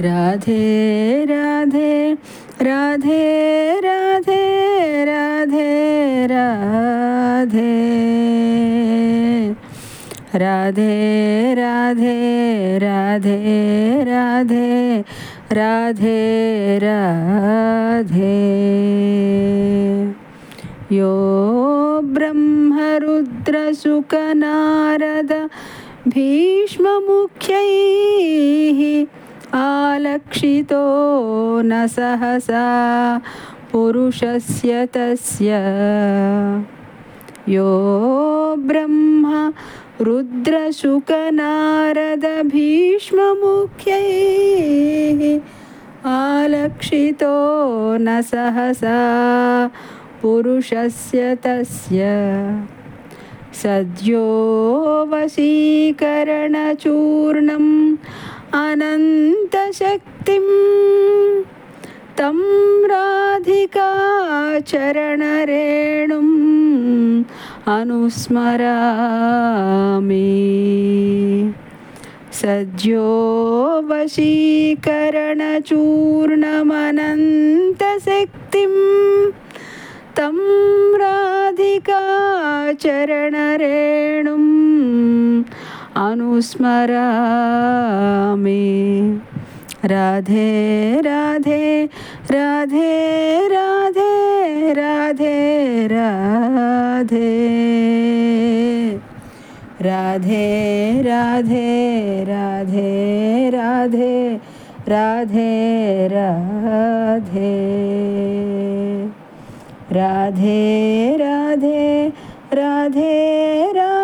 राधे राधे राधे राधे राधे राधे। राधे राधे राधे राधे राधे राधे। यो ब्रह्मरुद्रसुकनारद भीष्ममुख्यैः आलक्षितो न सहसा पुरुषस्य तस्य। यो ब्रह्म रुद्रशुकनारदभीष्ममुख्यैः आलक्षितो न सहसा पुरुषस्य तस्य। सद्यो वशीकरणचूर्णम् अनन्तशक्तिं तं राधिकाचरणरेणुम् अनुस्मरामि सद्यो वशीकरणचूर्णमनन्तशक्तिं तं राधिकाचरणरेणुम् अनुस्मरामि राधे राधे राधे राधे राधे राधे राधे राधे राधे राधे राधे राधे राधे राधे राधे राधे